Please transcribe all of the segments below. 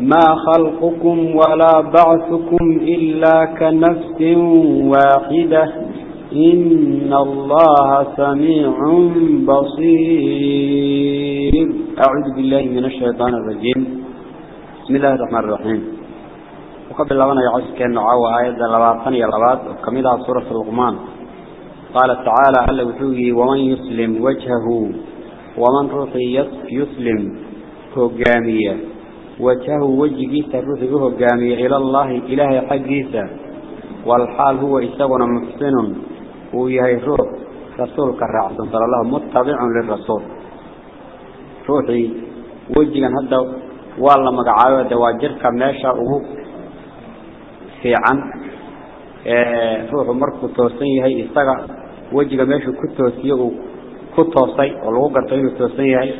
ما خلقكم ولا بعثكم إلا كنفس واحدة. إن الله سميع بصير. أعوذ بالله من الشيطان الرجيم. بسم الله الرحمن الرحيم. وقبل لغنا يعوز كأن نعوى آيات لباطن يلبات وكملها سورة الغمان قال تعالى ألا وحوه ومن يسلم وجهه ومن روحي يسلم. هقامية وجهه وجهيسة روحي هقامية إلى الله إله حقيسة والحال هو إساقنا محسن. ويهي روح رسولك الرعصن صلى الله متبع للرسول. روحي وجها هذا. والله مقعاوة دواجرك ماشا وهو في عن روح مركو توسيه هي استقع وجهك ماشا كتوسيه كتوسي ولو قرطين توسيه هي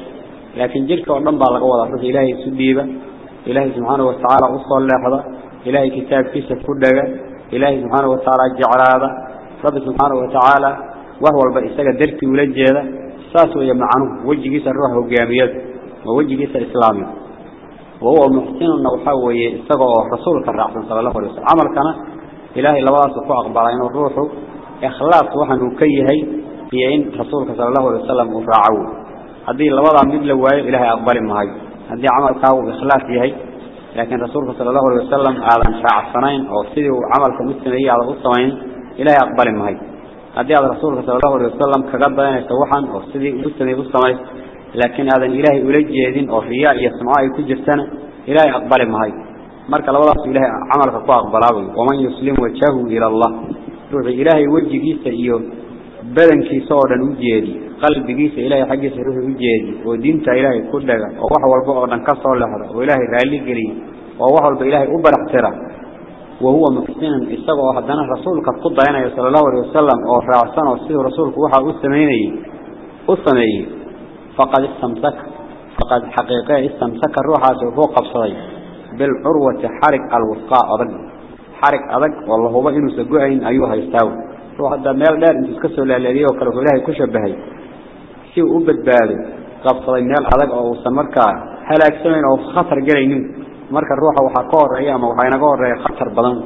لكن جلك ونبع لقوضة إلهي سديبة إلهي سبحانه وتعالى أصلا لحظة إلهي كتاب فيسة كدقة إلهي سبحانه وتعالى جعل هذا رب سبحانه وتعالى وهو البئيساق الدركي ولجه ساسه يمعنه وجه جيس الروح وقياميات ووجه جيس الإسلامي وهو المحسن النوحة ويستقع رسول الرحمة صلى الله عليه وسلم. عمل كان إلهي الله سبحانه أقبل عين الروح إخلاص وحنه كيهي في عين رسولك صلى الله عليه وسلم وفرعوه. هذه لوضع مثل واي إلهي أقبل مهاي هذه عمل كاو بخلاف هي لكن رسول صلى الله عليه وسلم على شاع الصنين أو سيدي عمل كمثل هي على الصنين إلى أقبل مهاي هذه على رسول صلى الله عليه وسلم كقبل يتوحا أو سيدي مثل هي الصنين لكن هذا إلهي أولي جيدين أو رياء يسمع يكجر سنة إلهي أقبل مهاي مارك الله رسول إلهي عمل كطاق أقبله ومن يسلم وجهه إلى الله. روح إلهي وجه جيسة بدن كي صورا قلبي جيس إلهي حجس روحي وجيدي ودينت إلهي كلها ووحو البعض انكسر لحظة وإلهي غالي قري ووحو البإلهي أبر احترى وهو مكسين إستقى وحدنا رسولك القضى هنا صلى الله عليه وسلم وفي عسان وصيه رسولك وحو أسميني أسميني فقد استمسك فقد حقيقة استمسك الروح عزو فوق بصري بالعروة حرق الوثقاء أبن حرق أبن والله هو إنه سجوعين أيها يستاوي وحدا ما يقدر أن تسكسوا لأليه وكرفوا إلهي كشبهي si uu badbaado qabsaday meel adag oo uu markaa halaagsameyn oo khatar galaynin marka ruuxa waxa ka horeeya ama waxa inaga horeeya khatar badan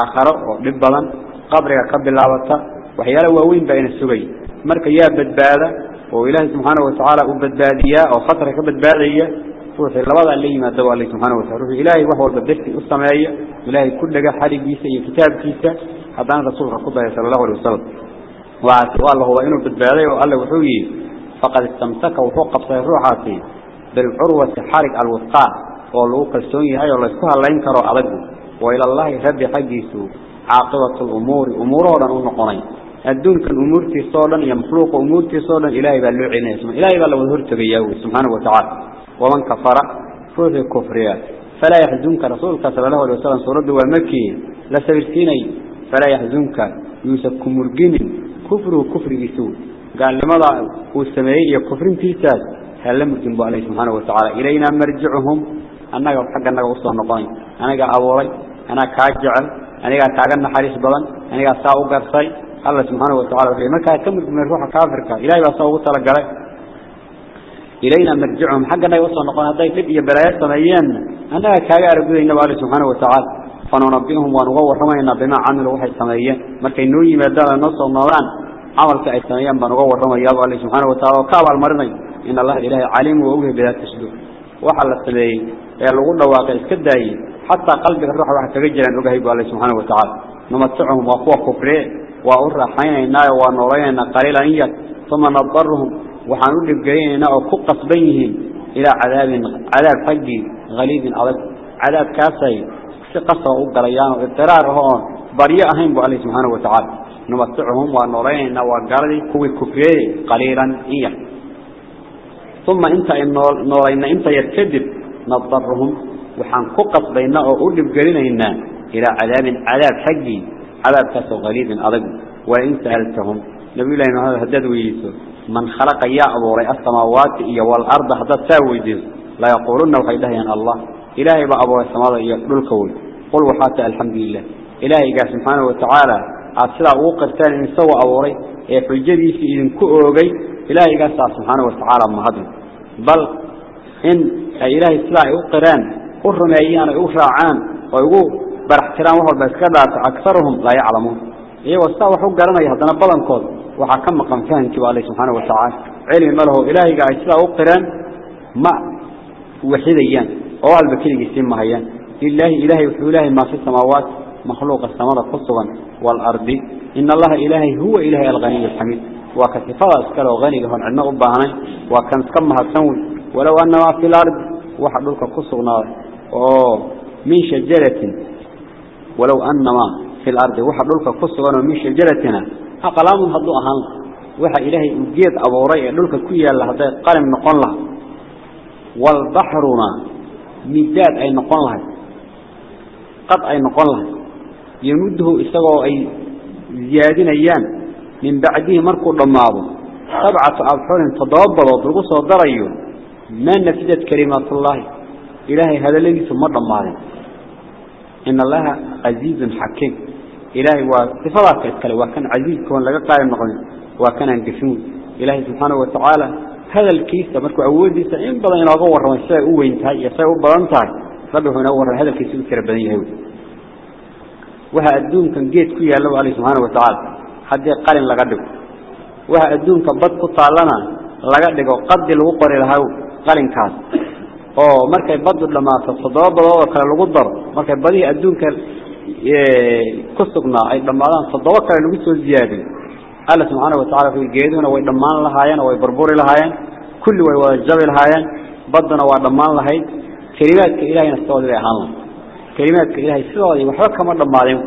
aakharo oo dhib badan qabriga ka bilaabata waxyaalo waaweyn baa ina sugay marka yaa badbaada oo ilaahay subhanahu wa ta'ala u badbaadiya oo khatar ka badbaadaya ruuxi labada la yimaado waa ilaahay subhanahu wa ta'ala ruuxi ilaahay wax walba darti u sameeya ilaahay ku dhaga xarigiisa iyo kitaabkiisa hadana rasuulka ku dayay sallallahu alayhi wasallam waa wallahu waa inuu badbaaday oo alla wuxuu yiri فقد استمسك وفوق صيف روحاتي بالعروة حارق الوثقاء ولوك السوني هاي الله اسكوها اللي انكروا أبدو وإلى الله ربي حجيسو عاقبة الأمور. أمورا ونقرين أمور الدون كان أمور تصالا يمخلوق أمور تصالا إلهي بأن لعنا اسمه. إلهي بأن لوظهرت بيهو سبحانه وتعالى. ومن كفر فوث الكفرية فلا يحزنك رسول كسب له وسلم. سرد ومكي لسبب السيني فلا يحزنك. يوسف كمرقين كفر وكفر يسود قال لماذا والسمائي يكفرين في ساد هل لم يتنبع عليه سبحانه وتعالى إلينا مرجعهم؟ أنا قال حقا أنا قصة النقاني أنا قال أولي أنا كاجع أنا قال تعقلنا حريص بلن. أنا قال ساو قرصي الله سبحانه وتعالى وقال ما كان يتمر من روح كافر إلهي بساو قصة لك إلينا مرجعهم. حقا أنا قصة النقاني هذا يتبقى برايات سمائيان أنا كاجع ربيه إنه قال سبحانه وتعالى. فننبئهم ونغور رمينا بما عملوا وحي السمائيان ما كان نوي مدى النص والنوران والنظام عمل كأي سميان بنغور رمينا الله سبحانه وتعالى وكاب المرني. إن الله إلهي عليم وأوه بذات الصدور وحل السبيل يلغون واقع إسكداي. حتى قلبك الروح واحد تججل أن أجهب الله سبحانه وتعالى. نمتعهم وقوة كفرين وأرى حين ونورينا قليلا إياك. ثم نضرهم وحنود الجرينا وكقص بينهم إلى عذاب عذاب فجي غليظ أضف عذاب كاسي. قصة وقريان. واضطرار هون بريئهم بالله سبحانه وتعالى. نمتعهم ونورينا وقردي كوي كفرين قليلا إياك ثم إنت نورينا إنت يتكذب نضرهم وحن كقص بيننا وأولب جرينا إلى عذاب عذاب حقي عذاب كسو غليظ أضف وإن سألتهم نبي الله هذا هدد ويسو من خلق يا أبو ري السماوات إيا والأرض هذا تاوي لا يقولون وحيده ين الله إلهي با أبو السماوات إيا الكول قل وحاتى الحمد لله. إلهي قال سبحانه وتعالى أصلا وقرتان إن سوى أبو ري في إذن كؤوغي إلهي قال سبحانه وتعالى مهدن بل إن إلهي سلا وقران قرميان وفرعان ويقول بالاحترام وهو بسكدات أكثرهم لا يعلمون إيه وستوى حق لنا يهدنا بلن وحكم مقام الله سبحانه وتعالى علم له إلهي قاعد سلا وقران ما وحيديان أو البكير يسمى مهيان لله إلهي وحوله ما في السماوات مخلوق السماء قصوا والأرض. إن الله إلهي هو إلهي الغني الحميد. وكتفاء أسكال وغني هون عنا أباهني وكان سكمها السوي ولو أن ما في الأرض وحدوك قصوا من شجرة. ولو أن ما في الأرض وحدوك قصوا من شجرتنا. أقلام هدو أهان. وحا إلهي أجيد أبو رأي دولك كويا هذا قلم نقول له. والبحرنا مداد أي نقول له. قد أي نقول له. يمده إساقوا أي زيادين أيام من بعده مركو رماضه سبعة أبحر تضربوا وضرقوا صدريوا ما نفذت كلمات الله. إلهي هذا الذي ثم رماضه إن الله عزيز حكيم. إلهي وصفات كتكلم وكان عزيز كون قائم نقول وكان انقسمون إلهي سبحانه وتعالى. هذا الكيس مركو أودي سئين بدن ينغور رمان ساء أوين تهي. يساء بدن تهي. ربه نور هذا الكيس يذكر بدني هوي وها أدون كان جيت كويا الله عليه سبحانه وتعالى حد قال لقدك وها أدون كان بد قطع لنا لقدك وقد الوقر الهو قال كاس oo markay badu dhamaato toddoba badood oo kale lagu daro markay badii adduunka ku sugnaa ay dhamaadaan toddoba kale lagu soo ziyaadiyo alla subxaana watacaala fi geeduna way dhammaan lahaayeen way burburi lahaayeen kulli way wada jabi lahaayeen baduna waa dhammaan lahayd sidoodii bay ahaan lahayd كلمات كلماتك إلهي سيدة وحبك مرد معلم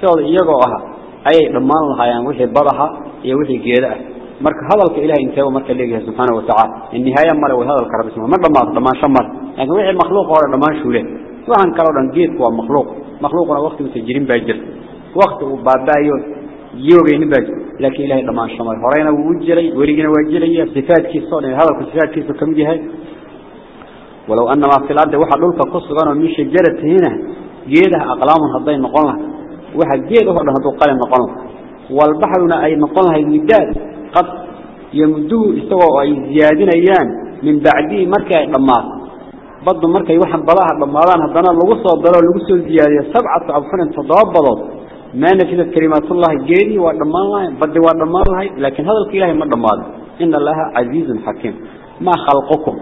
سيدة إياقوها أي دمان الله يعني وحي بضحة إيه يوحي قيادة مرك هذلك إلهي إنسى ومرك الليقيا سبحانه وتعالى. النهاية مرة وهذلك رب اسمه. مرد معلم دمان شمر يعني وحي مخلوق وراء دمان شوله. وحن كرارا قيد هو مخلوق. مخلوقنا وقت متجرين باجر وقت بابايون يوغين باجر لكن إلهي دمان شمر هرين ووجري ورقنا وجري. صفاتك الصالح هذلك صفاتك الصالح ولو أن ما في الأرض واحد دولك قصة من شجرة هنا جيدها أقلام هضين نقولها واحد جيده هذا هدو قال نقولها والبحرنا أي نقولها المداد قد يمدوه استوى أي زيادين أيام من بعده مركة لمات برضو مركة يوحد بلاها لمالان هدنا لغصة وضروا لغصة زيادة. سبعة أبخان تضابضوا ما نفذت كلمات الله جيدي ودمان الله بدي ودمان الله لكن هذا الكلاه ما دمان إن الله عزيز حكيم. ما خلقكم.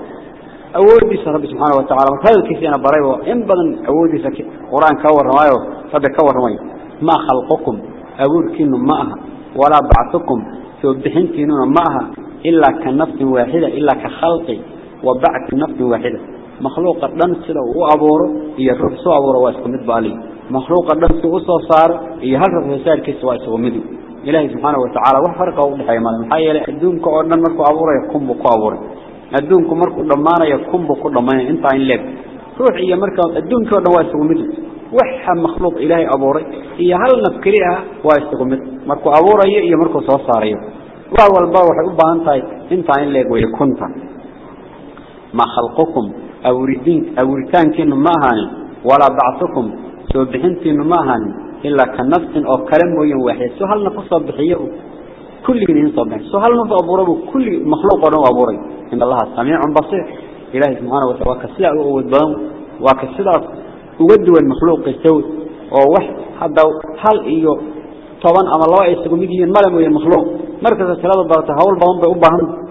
أودي رب سبحانه وتعالى. هذا الكيس أنا بريه إن بدن أودي سك قرآن كور رمايه هذا كور رمايه ما خلقكم أقول كنو معها ولا بعثكم سوبحين كنو معها إلا كنفس واحدة إلا كخلق وبعث نفس واحدة. مخلوق دن سلا وأبوره يرفع سو أبوره واسكمد بالي مخلوق دن سو سو صار يهرب وسائل كيس واسكمده إلهي سبحانه وتعالى وحرقه وحي ماله محايا الدون كأردن مركو أبوره يقوم بقو أبوره. Adduunku markuu dhamaanayo kunbu ku dhamaanay inta in leeb ruux iyo marka adduunka oo dhan waa isugu mid waxa makhluuq ilaahay abuuray iyo hal naf kali ah waa isugu mid markuu abuurayo iyo markuu soo saarayo wax walba waxay u baahan tahay inta in leeg way kunta ma khalqukum awridin awritaankiinu ma ahaan wala ba'thukum soo bixintiinu ma ahaan إلا كنفس أو كلام وين واحد سهل نفس بحيه كل جنين صبح سهل نفس أبوره كل مخلوق ونوع أبوره إن الله سميع بصير. إلهي سبحانه وتعالى كسلا وودبان وكسلا ودوا المخلوق يسوي وواحد هذا هل إيو. طبعا أما الله يستقوم يجي الملم المخلوق مركز الثلاثة برته هول بهم بأبهم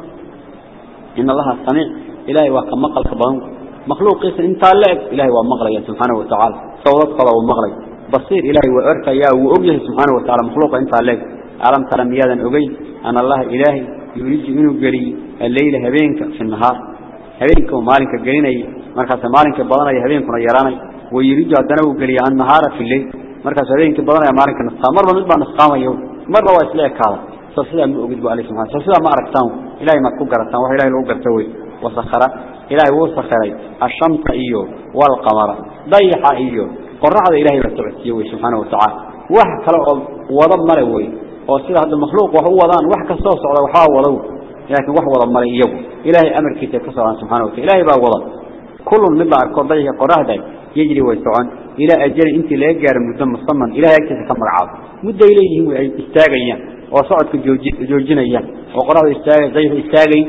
إن الله سميع. إلهي وكم مقل كبهم. مخلوق يس انت لعب إلهي ومغلي سبحانه وتعالى. صوت قضى ومغلي بصير إلهي وأرك يا وأجه سبحانه وتعالى مخلوق انت لعب ألم ترى ميادا أجي أن الله إلهي يريد منه قري الليل هبينك في النهار. هبينك ومالك قريني. مركز مالك بدنا هبينك نيراني ويريد أدنه قري النهار في الليل. مركز هبينك بدنا مالك نسقام مرة نتبع نسقام يوم. مرة وإسلاك هذا سلسلة أجد عليه سبحانه. سلسلة ما أركتهم. إلهي ما تقرأتهم وإلهي لو قرتوي وسخر. إلهي وسخري الشمس إيو والقمر. ضيح إيو قرعة إلهي بتعسيه سبحانه وتعالى. واحد كلا وضب ملوي وصير هذا المخلوق وهو وضان واحد كسوس على وحاوله لكن وضب ملي إيو إلهي أمر كتاب كسر سبحانه وتعالى إلهي بقى وضب كل نبع القضية قرعة يجري ويسعون إلى أجل أنت لا يجار مدة مصمم إلهي يكتب كم رعاب مدة إليه استاغيا وصعد جوجينيا وقرأه استاغي زيه استاغي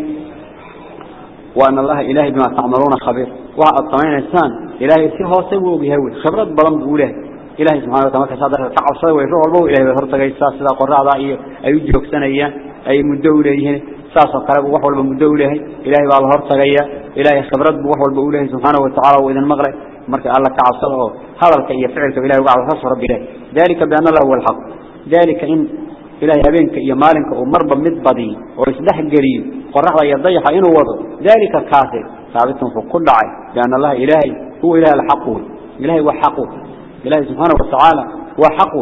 وأن الله إلهي بما تعملون خبير وعد طمعين إنسان إلهي سيهو سيبو بيهوي خبرات بلم بقوله إلهي سبحانه وتعالى كسادة تعصي ويروح البو إلهي بثرت قيساس سيدا قرع ضعيه أي جوك سنيا أي مدولة إليه ساسا قرب وحول بمدولة إلهي بالله هرتقيا إلهي خبرات بوحول بقوله سبحانه وتعالى وإذا المغرب مركا الله تعصره هذا الكي فعلك إلهي وقع فصر بإله ذلك بأن الله هو الحق. ذلك إن إلهي أبينك إيا مالك ومربا مدبضي وإسلح قريب قرحة يضيح إنه وضع. ذلك كافر. ثابت في كل عين. لأن الله إلهي هو إله الحق. إلهي هو حق إلهي سبحانه وتعالى هو حق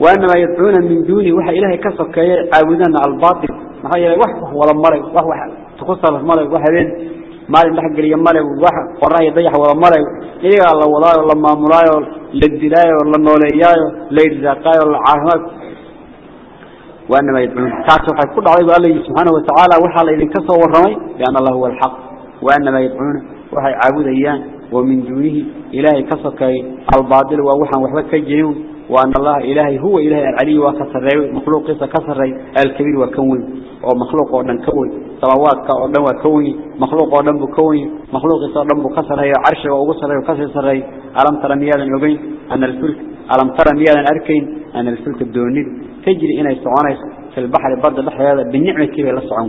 وأنما يدعون من دوني وحا إلهي كسر كي عابدان الباطل. ما هي وحده ولا مري وحا تقصر المري وحا بين مالك لحق قريب مري وحا قرحة يضيح ولا مري إيه الله ولا ولا مامولاي ولا الدلاي ولا النولياي ولا العاهمات وأنما يدعون. كاسو حي كل عضيب الله سبحانه وتعالى وحال إذن كسو والرمي لأن الله هو الحق. وأنما يدعون. وحي عابد أيان ومن دونه إلهي كسك الباطل ووحا وحبك جنون وأن الله إلهي هو إلهي العلي وكسر مخلوق كسر الكبير وكون ومخلوق ودن كون سماوات ودن وكون مخلوق ودن بكون مخلوق ودن بكسر هي عرش وغسر وكسر ألم ترى ميالا يبين أن الفلك ألم ترى ميالا أركين أن الفلك الدوني تجري إنay soconayso في البحر badda dhexdeeda binicmati bay la socon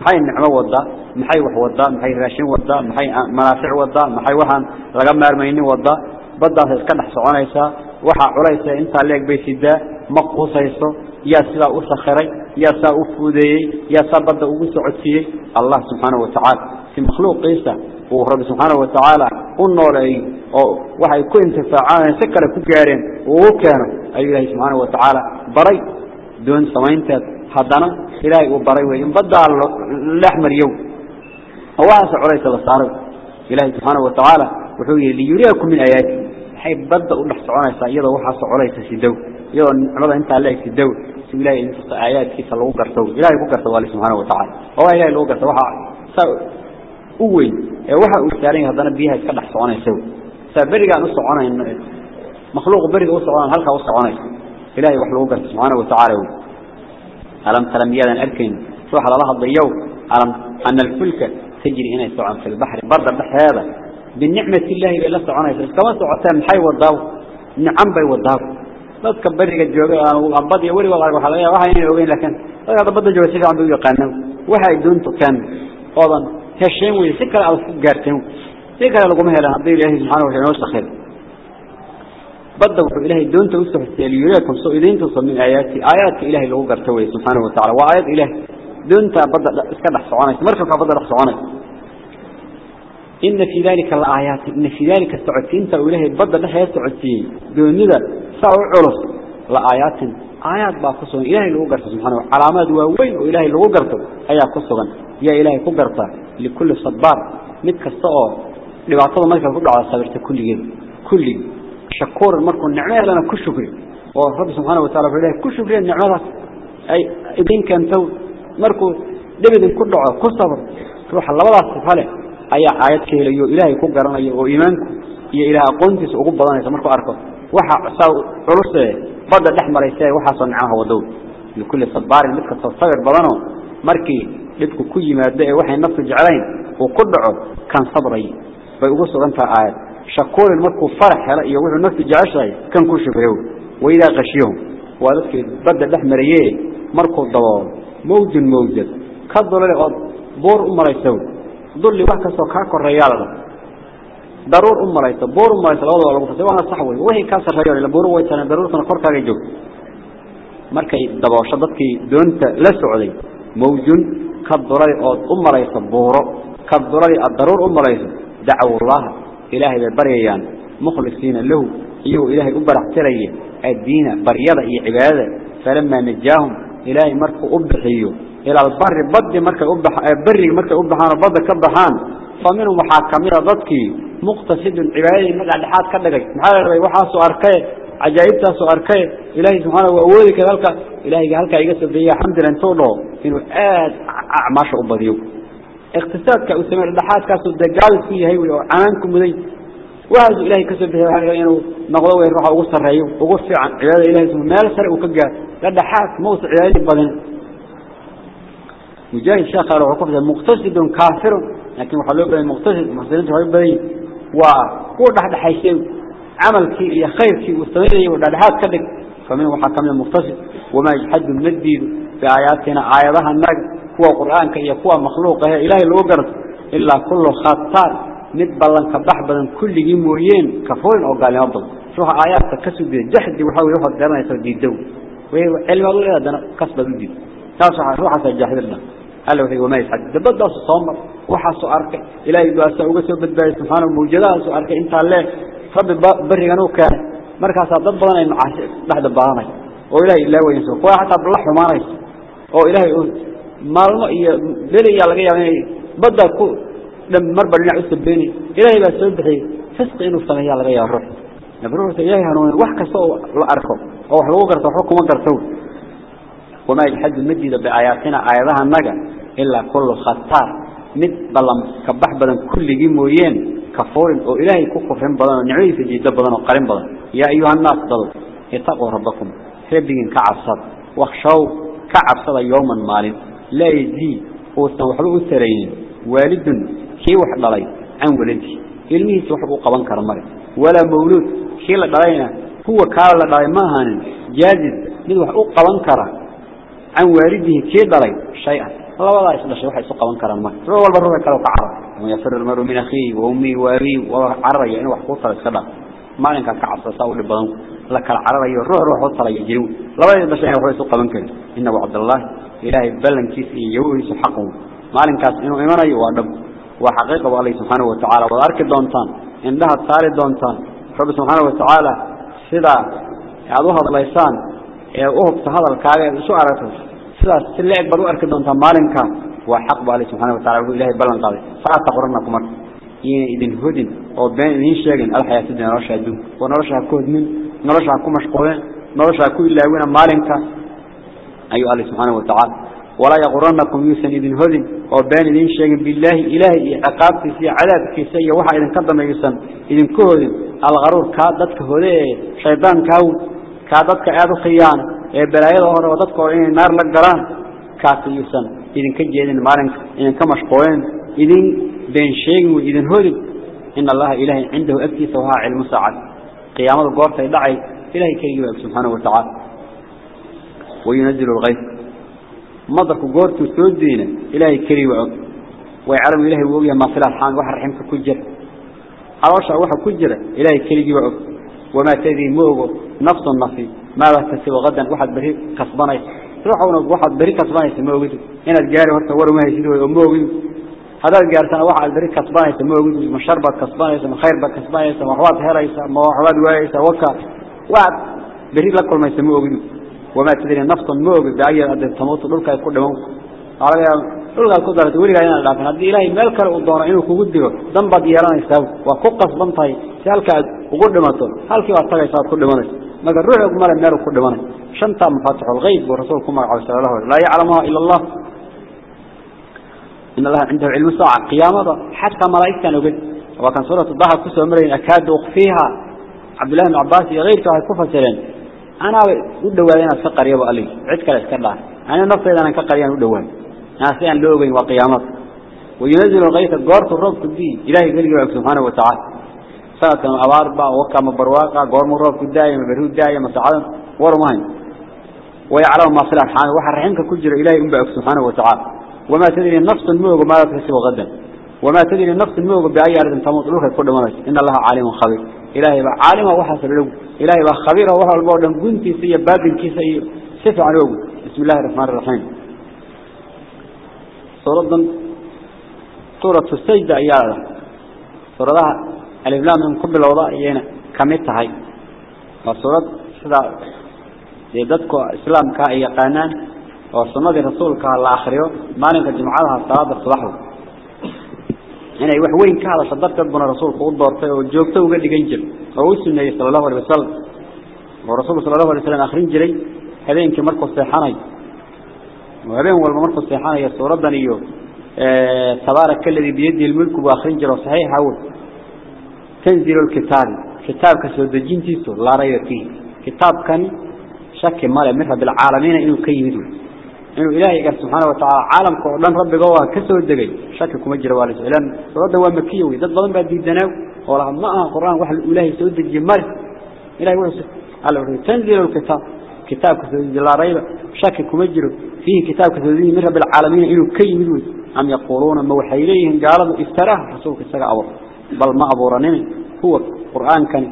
محي النعمة وضاء محي وح وضاء محي راشين وضاء محي منافع وضاء محي وحن رقم مرميني وضاء بدأ هسكن حصان عيسى وح عريسى انت عليك بيسدى مقص عيسى يا سلا أسخري يا سا أفودي يا سا بدأ أقص عتي الله سبحانه وتعالى في مخلوق عيسى وهرب سبحانه وتعالى النوري أو وح يكون تفاعل سكر كجارين وكان أيها سبحانه وتعالى بريء دون سمين تاد حدنا خلاي وبرأي وين بدال الأحمر يوم واسع عريس الصارب إله سبحانه وتعالى وحوي ليريكم من آياته حي بدأ الله سبحانه سعيد وح سعريس سيدو. يوم رضى أنت عليه سيدو. سيلا إن آياتك سلوكر تو إله بكر تو سبحانه وتعالى. هو إله لوكر تو أول إيه وح أشترين هذا نبيها كله سبحانه سو سبرجع نص سبحانه مخلوق برجع نص سبحانه هل خوص سبحانه إلهي وحلوه قرت سبحانه وتعالى. ألم ترى ميادا أركين روح على الله الضيو. ألم أن الفلك تجري هنا يسوعا في البحر. برد البحر هذا. بالنعمة الله إلا سعونا يسوع كما سعوتان حي والضاو نعم بي والضاو لا تكبر لك الجواب أبضي ولي والله وحلايا وحي يوين لكن. هذا بضي جواب عم بيقول قانو وحي دون تكان أيضا هالشيء ويسكر على سجارتهم سكر لقوم هلا عبد الله سبحانه وتعالى. بدأ وحو إلهي دون توسف السيليوريكم سؤالين تصل من آياتي. آيات إلهي اللي قرتوي سبحانه وتعالى. وآيات إلهي. دون بدأ اسكدح سعوني مركب بدأ سعوني إن في ذلك الآيات. إن في ذلك السعودين تأوليه بدأ لحياة سعودين دون ذا سعو عرص لآيات. آيات باقصون إلهي اللي قرته سبحانه علامات ووين وإلهي اللي قرته أيها قصوا يا إلهي قرته لكل صبار. متك الصعور لبعضهم ما يفعل على صبرته كل يوم. كل يوم. شكور مركو النعمة لنا كل شكر ورب سبحانه وتعالى فإله كل شكر النعمة أي إذن كان تو مركو دبد كل عام كل صبر. تروح الله ولا استفاله أي آيات كهلا يو إلهي كو قرنا يو إيمانك يا إله قنتس أقوب بدنا مركو أركض waxa culus bada dhex maraysa waxa soo nacaha wadow likulli sabaar mid ka soo sabir badano markii dhibku ku yimaado ee waxay naftu jeclayn oo ku dhaco kan شكور المركو فرح يقول النفط الجعش رأي كان كل شفره وإذا غشيهم. وإذا بدأ الأحمريين مركو الضوار موجد موجد. كالضل لغض بور أم رأيسه ضل لبحك سوكاك الرجال ضرور أم رأيسه بور أم رأيسه الوضع والمفتح وأنا صحوه وهي كاسر رجال لبور ويتنا ضرورة نقرك رجل مركا الضوار شدتك دونت لسو عدي موجد كالضل لغض أم رأيسه بور كالضل لغض ضرور أم رأيسه دعو الله. إلهي ببريان مخلصين له. إيه إلهي أبرع تريه الدين بريضة هي عبادة. فلما نجاهم إلهي مركو أبحيه إيوه. إلى البر بدي مركو أبح بري مركو أبحان بدي كبحان فمنهم محاكمة ضدكي مقتصد العبادة مقع لحات كبكي محال ربي وحاسو أركي عجائبتا سو أركي إلهي سبحانه وأولي كذلك. إلهي قالك إيقاس بيه حمد لله تولو. إنه آد أعماش أبديوك اقتصاد كأسماء الدحات كاسو الدقال فيه هاي ويو عمانكو مدين. وهذا إلهي كسب به وحاجة إنه مغلوه يروح أغسى الرعيو أغسى عن عيادة إلهي سمه مال سرق وكقه لدحات موسى عيادة بضن مجاهد شاخ روح كفزة مقتصد كافر. لكن محلوه بني مقتصد محسنين جهوه بني وقول لحد حيشين عمل كي إيا خير كي وستميري ولدحات كدك. فمنه حكم المقتصد. وما يجحد من الدين. في آياتنا آياتها النجد كوا قرآن كي يكوا مخلوق هي إلهي الأجر إلا كله خطار نتبلا كبحبا كل جموعين كفون أو قال يابض شو هآيات كسب جحد وحاول يحط دائما يسدي الدو وعلم الله هذا كسب الدنيا تاسع شو حس الجحد لنا قالوا هي وما يسحب دبض داس الصامر وحاسو أركع إلهي دعاء سأوجس وبدبع سبحانه موجلا سو أركع إنت الله رب بريانو ك مركز هذا دبلا إنه عاش بعد بعامل وإلهي الله وينسو قوي حتى بالله وما رأي وإلهي maalmo iyo beliya laga yaabay inay badda ku marba dhinac u sabeeni ilaahay baa soo bixiyay fisqi inuu sameeyo laga yaabo ruux nabruuta ilaahay hanuun wax kasta oo la arko oo wax lagu garto wax kuma garto وما يجحد المجد بآياتنا آياتها النجا إلا كل خطار مد بلم كبح بدن كل جيموين كفور أو إلهي كفرهم بدن نعيد في جيد بدن وقرن بدن يا أيها الناس ضلوا اتقوا ربكم ربكم كعصر واخشوا كعصر يوما مال لا يجي وسوحوا السرين والد كي وحد لي عن kara mare wala mawlud kii la dhalayna huwa kaala la dhalay ma ahanin jaazid mid wax u qaban kara عن والده كي دلي شيئا. الله والله يسمى شيء واحد سقوا انكر ما روح والبروح كلو كعرب ويفر المرء من أخيه وامي وابي وعرر يعني السبع ما لك كعصا ساو لبدن لك العرر يروح روح وصل يجرو يسمى شيء واحد سقوا انكر انه عبد الله الهي بلن كيس يوي حقه ما لك انه ايمان اي وادب وحقيقه الله سبحانه وتعالى وارك دونتان عندها صار دونتان رب سبحانه وتعالى سدا يعضوها بليسان ee u hubta hadalkaaga isu aragto sidaas si leeg bad u arki doontaa maalinka waa xaq baa ilaahay faata quranakum إيه، يدين هدين أو بين نشجعن الحياة الدنيا نرشها دوم ونرشها كودمن نرشها كمشقون نرشها كل لعوين مالنكا. أيو الله سبحانه وتعالى ولا يغرنكم يسني دين هدين أو بين نشجعن بالله إله أقابك في علاج كسي واحد إن كذب يسن إن كود الغرور كادت كهدي شيطان كاو كادت كأدو خيان. إيه، إبراهيم هو رودت كون النار لجران كاتي يسن إن كجيل مالنك إن كمشقون إن بين شيء وإذن هرب إن الله إله عنده أبكي سوها علم سعد قيامة القرطة دعي إلهي كريم سبحانه وتعالى. وينزل الغيث. مضك قرطة تودين إلهي كريم ويعلم إلهي ووليا ما فلا الحان وحر رحمك كجر. أرشع وحر كجر إلهي كريم وما تذي موه نفس النصي ما لا غدا وحد بريك قصبانيس روحوا وحد بريك قصبانيس موهد إن الجاري وارتوار وما يشيده وموهد هذا الجار سنة واحد بريء كسبانيس موغد من شربة كسبانيس من خير كسبانيس من حوات هريس من حوات وايس وكا واحد بريء لكل ما يسمى موغد وما تدري نفس موغد بأي أدى تموت للك يكون موغد على dhulka ku darto weliga inaan dhaafin hadii ilaahay meel kale uu doono inuu kugu digo danbad yeelanaysaa waa ku qasban tahay si halka ugu dhimato halkii waad tagaysaa ku dhimanaysaa marka ruux ugu mara meel ku dhimanay shanta mafatixul ghaib buu rasuulku magacaabay sallallahu alayhi la ya'lamuha illa allah in allah indahu ilmu sa'a qiyamada hatta malaa'ikatan ogad wa kan suuratu daha ku soo maray akaadu fiha عبد الله بن عباس غير كهي كفسرين أنا ودوا أنا سقر يا أبو علي. عد كلا سكر أنا نفسي أنا كقر يا ودوا أنا سيان لوبين وقيامات وينزل الغيث الجارة الرب كدي إلهي قال سبحانه وتعالى. ساعة أباربا وكام برواقا قرم الرب كداية مبرود داية مساعدا ورمان ويعلم ما في الأرحام. وحرحينك كجر إلهي أنبأك سبحانه وتعالى. وما تدري النفس الموغ ما تحسب غدا وما تدري النفس الموغ بأي أرض تموت روح كل مرش إن الله عالم خبير. إلهي عالم وحسب له إلهي بقى خبير وحا البعد. كنتي سي بابن كي سي سفع له بسم الله الرحمن الرحيم. سورة سورة السجدة أيها سورة الإبلام من قبل الوضاء ينا كمتها هاي. وسورة سورة dadku islaamka ay yaqaanaan وصلنا وصمد رسولك على آخره ما لنك جمعاتها الثلاثة الصلاحة هنا يوحوين كهذا صدرت ربنا رسولك وضبرته وجوكته وقال لك انجل رؤوس النبي صلى الله عليه وسلم ورسول صلى الله عليه وسلم آخرين جري هذا انك مركو السيحاني وهذا هو المركو السيحاني يسو ربنا تبارك الذي بيده الملك وآخرين جري صحيح هو تنزل الكتاب كتاب كسود الجنتيسو لا رأي فيه كتاب كان شك ما لمرها بالعالمين إنه كي إنه إلهي قال سبحانه وتعالى عالم كودن رب جوا كسر الدقي. شك كم جرى والد إلان رد هو مكي ويد ضمن بعد الدناو ولا ما القرآن واحد إلهي سود الجمال. إلهي وسه على تنزيل الكتاب. كتاب كسر لا ريب. شك كم جرى فيه كتاب كسر من رب العالمين. إنه كيمدو أم يقولون موحى إليهم. قالوا افتراه. رسولك السجع أبو. بل ما أبو رنين. هو القرآن كان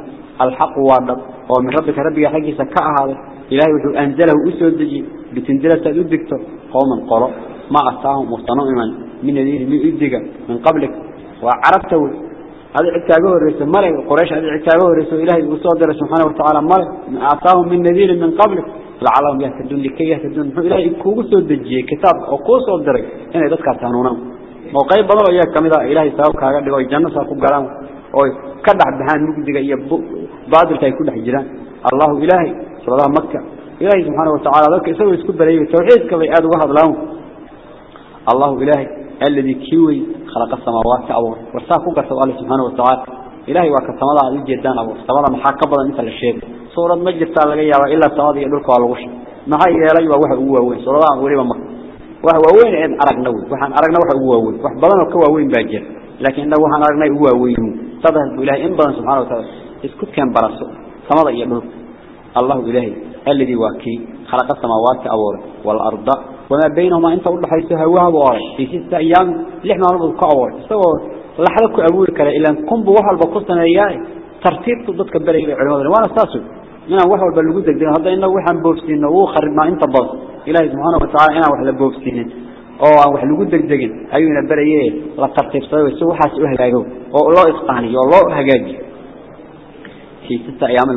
الحق وارد ومن ربك ربك حقي سكاء هذا. إلهي وحو أنزله أسود دجي بتنزلة الدكتور قوما قرأ ما أستاهم مصطنعما من الذين إدقى من قبلك وعرفته هذا عتابه الرسول ملك قريش هذا عتابه الرسول إلهي وصدر سبحانه وتعالى ملك أعطاهم من نذير من قبلك لعلهم يهتدون لكي يهتدون إلهي كوسو دجي كتاب وقوسو الدرج هنا يدكى تانونا وقيب بضر إياك كمذا إلهي ساوك هذا لغاية جنة ساقو قلام وكدح بهان مجدق إيا بعض الكي كل حجران الله إلهي صلى مكة إلهي سبحانه وتعالى ذلك يسوي يسكب بليه التوحيد كما يأد وهذا لهم. الله إلهي الذي كيوي خلق السماوات أول ورساكو قرصوا الله سبحانه وتعالى. إلهي وكالسماء الله جدان أول سماء محاكبة مثل الشيء سورة مجد تعالى إلا السماء يدلك على الغش maxay yeelay waa wax ugu waaweyn suuradaha waliba ma wax waaweyn ee aragna waxaan aragna wax ugu waaweyn wax badan oo ka waaweyn baa jira laakiin inna waxaan aragnay ugu waaweyn sabax ilaahay in badan subhanahu wa ta'ala الله إلهي الذي واكي خلق السماوات أولا والأرض. وما بينهما أنت أقول حيث هواها بواري في ستة أيام لحنا نربط كأول. سوى لحظك أقولك إلا نقوم بوحل بقصنا إياه. ترتيب تضدك بلي العلماء. وأنا استاسو إنا وحل بلقودك دين هذا إنا وحن بوفسين وخرب ما أنت بض. إلهي سبحانه وتعالى إنا وحل بوفسين oo aan wax lagu degdegin ayuuna barayay la tartiibsaday si waxaas u hagaago oo loo isqaaniyo loo hagaajiyo في ستة أيام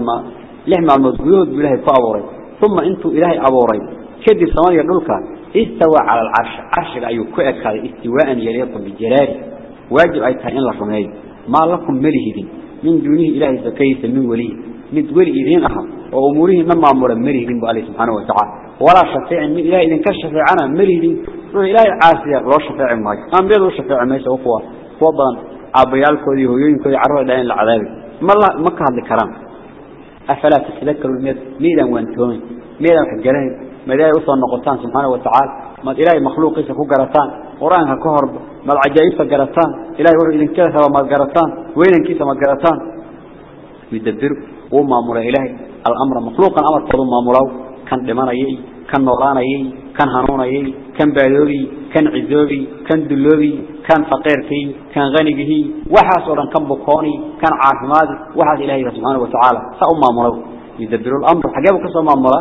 الماء لحما المضبوط بإلهي فأبوري ثم انتو إلهي أبوري. كدي السماء يقولك استوى على العرش. عرش أيو هذا استواء يليق بجلاله واجب أي تهين لكم ما لكم ملهدين من دونه إلهي زكيس من ولي. من ولي إذين أهم وأموره نما أمورا ملهدين بألي سبحانه وتعالى. ولا شفيع من إلهي إذن كشف عنا ملهدين إلهي عاسية لا شفيع ماي. أم بيضو شفيع مايسا وقوة فوضا أبيالكو دي هيوين كو يعروا دائن العذاب. ما الله هذا أفلا تتذكروا الميت ميدا وانتون ميدا وحجلين ماذا يوصل النقطان سبحانه وتعالى ما إلهي مخلوق يسكو قرطان قرآنها كهرب ما العجائب قرطان إلهي ورد إذن كذا وما قرطان وين كيس ما قرطان يدبر وما أمر إلهي الأمر مخلوقا أمر تضم أمره. كان دمانا يي كان نورانا يي كان هانونا يي كان بالوبي كان عزوبي كان دلوبي كان فقيركي كان غنيكي وحاس وران كان بقوني كان عافمادي وحاس إلهي سبحانه وتعالى. سأما أمره يدبر الأمر. حقابه كسو أمره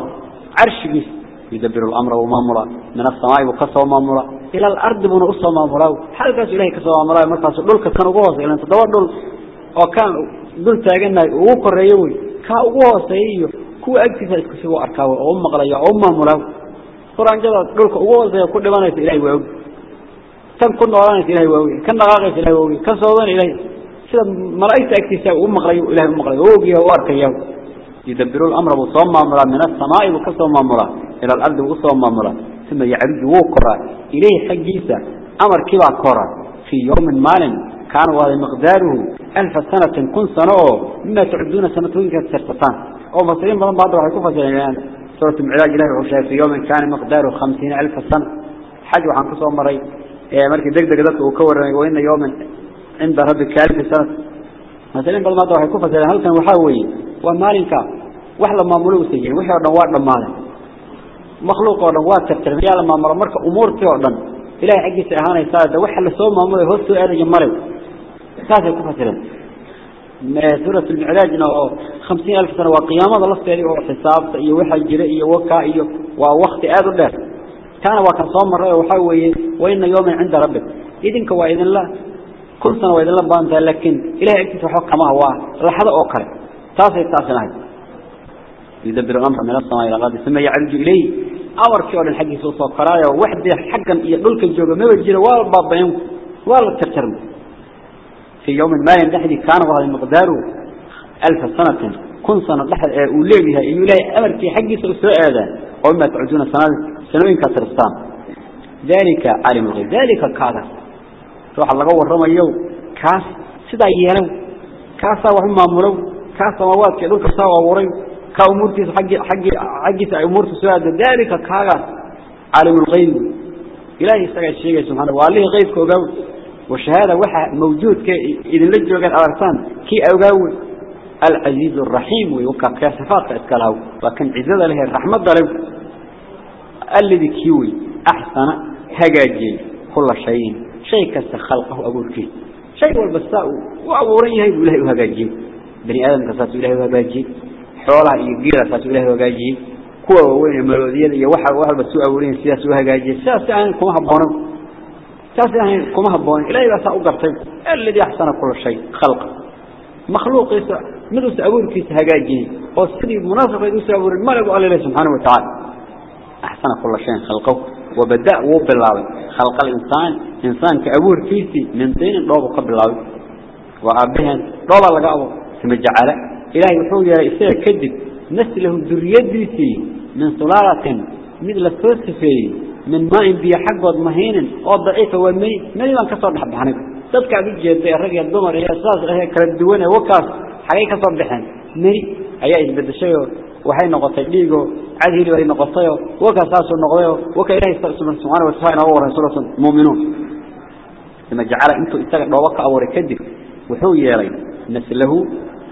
عرش بيس يدبر الأمر وما أمره من السماء وكسو أمره إلى الأرض بنا أصو أمره حال كسو إلهي كسو أمره مركز دولك كان أقوص إلى أن تدور دول وكان دول تاقنا وقر يوي كان أقوص إيو كو أكتفى إسكسو أركاوه أم قليا أم أمره قرآن جدا دولك أقوص كل ما نيس إلهي ويوي كان كنا ورانا إلهي ووي كان نغاقس إلهي ووي كان صوضان إلهي. سيدا ملائكة اكتساء ومقرأي إلهي ومقرأي ووقيا واركيا يدبروا الأمر بصوم مامرا من السماء وكسوم مامرا إلى الأرض وكسوم مامرا ثم يعرج وقرا إليه حقيسة أمر كبا قرا في يوم مال كان وهذا مقداره ألف سنة كن سنة مما تعدون سنتين كتسرطان أو مصرين بلان بعض راح يكون فسرين سورة المعراج الله وحشاء في يوم كان مقداره خمسين ألف سنة. حج وحن قصوا مري مركي دق دق دق وكور وإن يوم عند ربك ألف سنة. مثلا بل ما ضوح كفة هل كان وحاوي ومالك وحلا ما ملو سجين وحلا نوار لما مخلوق ونوار تكتر يا لما مر مرك أمور تيوردن إلهي حقي سيهانا يساعد. وحلا سوى ما ملو هستو أنا جمري كافة كفة سورة المعراج إنه خمسين ألف سنة وقيامة الله سيري وحساب إيه وحي جرئي وكا إيه ووقت آذر له كان وكان صوم مرة وحاوي وإن يوم عند ربك. إذن كواإذن الله كل سنة وإذن الله بانتا لكن إلهي أكتب حق ما هو لحظة أخرى. تاسي تاسي نهي يدبر الأمر من السماء إلى غادي ثم يعرج إليه. أور كيول الحق يسوس وقرايا. ووحدة حقا يدلك الجوغة ما بجير والبابين والترترم في يوم ما يندحدي كان وهذا المقدار ألف سنة. كن سنة لحظة أولي بها إلهي أمر في حق يسوس هذا. وما تعدون سنة سنوين كترستان ذلك عالم الغيب. ذلك كاذا روح الله ورمى يو كاس سدا يلو كاسا وهم مامولو كاسا مواد كدول كسا ووري كأمورتي حق حق حق أمورتي سؤال ذلك كاغا عالم الغيب. إلهي سجى الشيء سبحانه وعليه غيب كوجو والشهادة وح موجود ك إذا لجوا قال أرسان كي أوجو العزيز الرحيم ويوكا كاسفات إسكاله لكن عزة له الرحمة له الذي كيوي أحسن هجاجي كل شيء. شيء كست خلقه أقول فيه شيء والبساء وأوريه إلهي وهجاجي بني آدم كسات إلهي وهجاجي حولها يجير كسات إلهي وهجاجي كوا وين ملودية يوحى وحى بسوء أورين وهجاجي سياس يعني هبون إلهي بس أقرطي الذي أحسن كل شيء خلقه. مخلوق يسوع مدرس أقول فيه هجاجي وسدي مناسب يدرس أقول الملك على الله سبحانه وتعالى. أحسن كل شيء خلقه وبدأ وبالله. خلق الإنسان إنسان كأبور كيسي من طين روضه قبل الله وأبهن روضه لقابه ثم جعل إلهي وحول يا إساء كذب نسله ذريتي من صلالة مثل الثلثفي من ماء بي حق ود مهين أو ضعيف أو مي مي لأن كسو دخ بخانك ددك ادي جيد رغ يا دمر يا أساس آه كلا دوونه وكاس. حقي كسو بخان مري أيا يتبدشيو وهي نقطة ديغو عذير وهي نقطة. وكاساس النقطة وكاله سبحانه سبحانه وتعالى هو رسول المؤمنون لما جعل إنتو اتاق بوقع وركدك وحو يالي نس له.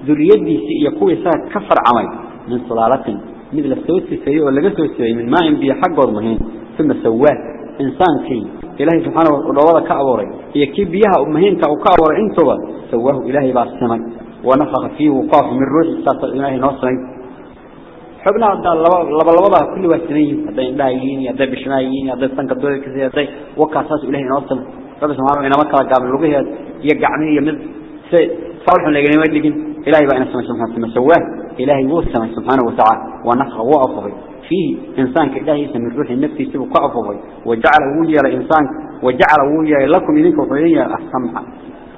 ذريدي سيقوي سا كفر عمي. من صلاة مثل السويس السيئة ولا قسو السيئة من ما بي حق ود مهين subhanahu wa ta'ala ka abuuray iyo kii biyaha muhiimka uu ka abuuray intuba sawaahu ilaahay baa samay ونفخ فيه وقاف من روح ساط إلهي نصري حبنا لبا لبا كل واسنين هذا إلهيين هذا بشمايين هذا سنك الدول كذي هذا وكاساس إلهي نصر رب سبحانه إنما كلا قابل لغيه يقعني يمد صالح لقيني ودقين إلهي بقى نسمع سبحانه ثم سواه. إلهي وسمع سبحانه وتعالى. ونفخ وأفضي فيه إنسان كإلهي يسمى الروح النفسي سبه كأفضي وجعل وولي الإنسان وجعل وولي لكم إذنك وفعلية السمع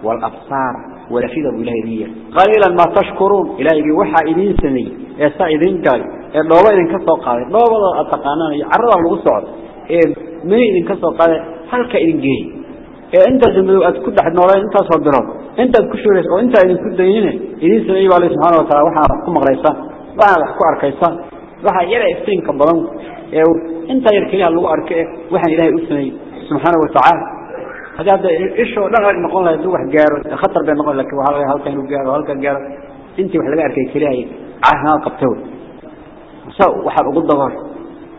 والأبصار ولفيد أبو إلهي قليلا ما تشكرون. إلهي وحا إذين سني. يسا إذين قال اللوبة إذن كسو قال اللوبة أتقانان عرض الله سعود. من إذن كسو قال هل كإذن جيه؟ أنت جمدو أتكد حد نورين أنت صدرهم أنت تكشوريس وانت إذن كد دينين إذين سني والله سبحانه وتعالى وحا حكم غريسان أركيسان وحا يرى إفتين كبضان انت يركيها اللو أركيه وحا إلهي أسني سبحانه وتعالى هذا هذا إيش هو لا نقول له دوح جار خطر بين نقول لك وهذا هل كانوا جار وهل كان جار أنت وحلا أركي كلاي عهنا قبتول سو وحب أقول ضغط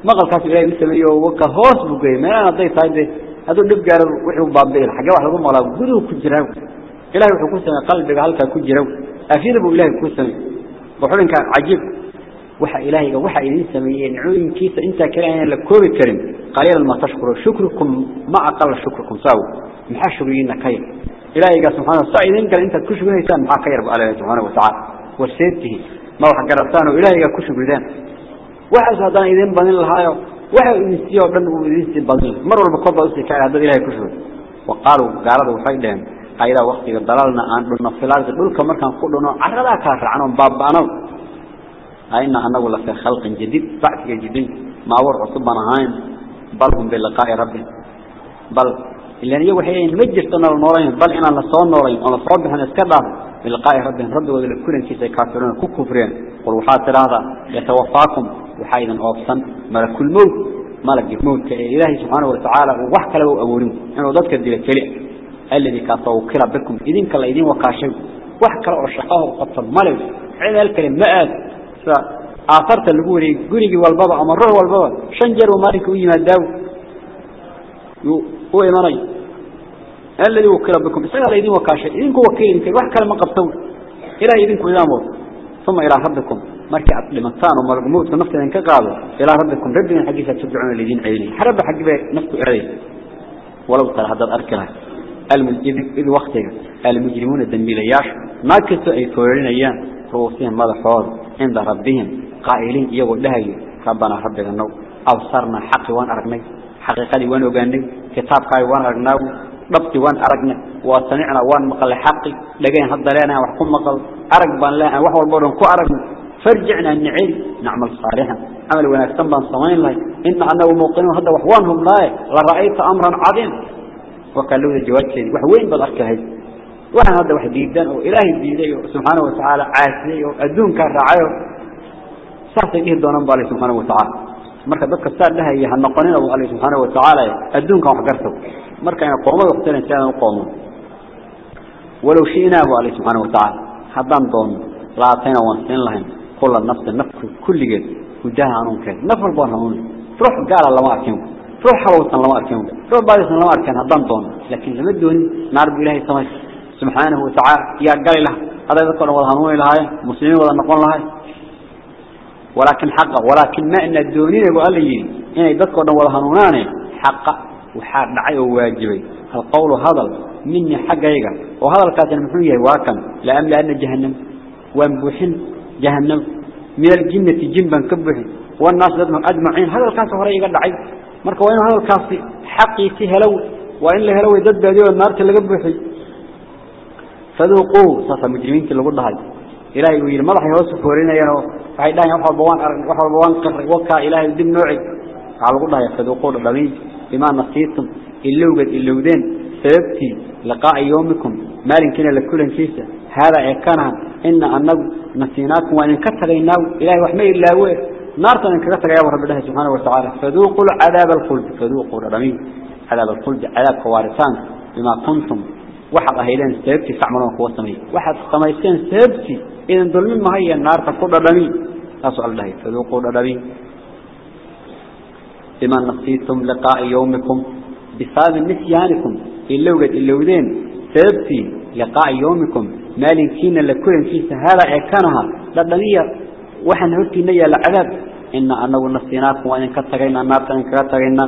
ما قال كاس إلهي مثل يو وك هوس بقي ما أنا ضيف هذا هذا دب جار وحب بابيل حاجة واحد يقول ملا بدو كجراو إلهي وحب كوسنا قلبك هل كان كجراو أفيد أبو إلهي كوسنا بحول كان عجيب وحا إلهي وحا إذن سميين عين كيس أنت كلاين لكوبي كريم. قليلا ما تشكروا شكركم ما أقل شكركم. ساو. محا شكرين كير إلهي سبحانه سعيدين قال أنت كشكر إنسان محا كير بأله سبحانه وتعالى. وسيدته ما وحا قرأتانه إلهي كشكر ذان وحا سهدان إذن بني الهايو وحا إنسيو بن إذن بني مروا البقوة أسي كاير هذا إلهي كشكر وقالوا قالوا وفايدهم قايدا وقت ضلالنا أن دلنا في الأرض. دول كمر كان قلنا عرضا باب أنا أين أنه لفي خلق جديد؟ بعد جديد. ما ور عصبنا هاين بل هم بلقاء ربهم بل إلا أن يوحي إن مجرتنا النورين بل إن الله صار نورين. صار بحنا اسكدر بلقاء ربهم رب وذل كل كيس كافرون. كفرين. والوحات هذا يتوفاكم. وحيدا أوفسا. ملك الموت. ملك الموت. إلهي سبحانه وتعالى. وحكى له أبورين إنه ضدك الكليع الذي كاتوا كلا بكم. إذن كلا إذن وكاشوا وحكى له الشقاه وقتل ملك. عين الكلم مآل فآثرت الجوري جوري والبابا أمره والبابا. شنجر ومالك ويما الداو هو إماني الذي وكل بكم سأل إذن وكاشا إذن وكيل إنك وحكى لما قبطون إلى إذن كلامه ثم إلى ربكم. مركع لمتان ومرموت فنفت إنك قالوا إلى ربكم. ربنا حقيقة تدعون الذين عيني. حرب حق بك نفسه إليه ولو ترى هذا الأركلة المجرمون الدنبيلياش ما كنتوا أي فورين أيام. رؤوسهم حوار عند ربهم. قائلين يقول لها ربنا ربنا النو أبصرنا حق وان أرقني؟ حقيقة وان أغاني كتاب قاي وان أرقناه ضبطي وان أرقنا وسمعنا وان مقل حقي؟ لقين هذا لنا وحكم مقل. أرق بان لنا وحوال كو أرقنا فرجعنا النعيل نعمل صالحا. عمل ونكتن بان صمين الله إن أنه موقنون هذا وحوانهم لا لرأيت أمرا عظيم. وقالوا ذا جواد وحوين بالأركة هاي وأنا هذا واحد ديدان وإلهي ديدي سبحانه وتعالى عاسي وقدون كان رعايه صحيح إيه دونان بالي سبحانه وتعالى. مركا بك السال لها إيه النقنين أبو ألي سبحانه وتعالى. قدون كان حقرته مركا إن قوموا وقتنا سيانا وقوموا ولو شئنا أبو ألي سبحانه وتعالى. حضان دون لاتين وانسين لهم. كل النفس النفس كل جد. هداها عنهم كذلك نفر بوانهم تروح قال الله ما أكيمه تروح حلوة الله ما أكيمه تروح بعد الله ما أكيمه لكن لم يدوني نار بإلهي سمسي wa ta'ala ya galila hada dadka wada hanun ilaahay muslimiin wada noqon lahayn ولكن حقا ولكن ما إن الدونين يقول لي إن يذكر ولا هنونان حقا وحاد دعي وواجبي. القول هذا مني يقع. وهذا الكاتل المحوية واكم لأم لأن جهنم. وانبوحن جهنم. من الجنة جنبا كبحن والناس أجمعين هذا الكاتل هو يقع دعي. مركا وين هذا الكاتل حقي فيه لو وإن له لو يدد بهذه النار تلقبحي فذوقوا صفة مجرمين كل قدها إلهي وير مرح يوسف فورينا ينو فهي دان يوحى البوان أرنوحى البوان قرر وكا إلهي دي النوعي قال قدها يفذوقوا لبغيج بما نصيتم. اللوغة اللوغدين سببتي لقاء يومكم. مال كنا لكل انكيسة هذا يكنا إن النبو نسيناكم وإن كثر إنه إلهي وحمي الله وير نار تنك كثر يا رب الله سبحانه وتعالى. فذوقوا عذاب الخلد. فذوقوا لبغيج عذاب الخلد. عذاب كوارثان بما كنتم bima waxaad ahaydeen sababti tacmaluun kuwa sameey waxaad samaysteen sababti إذن ظلمين ما هي النار تقول دمي أسأل الله فذوقوا دمي بما نقصيتم لقاء يومكم بسبب نسيانكم إلا وجد إلا ودين سببتي لقاء يومكم مالكين لكل كيس هذا إكانها لدنيا وحن هرتي نيا العذاب إن أنه نسيناكم وإن كتغينا النار تن كتغينا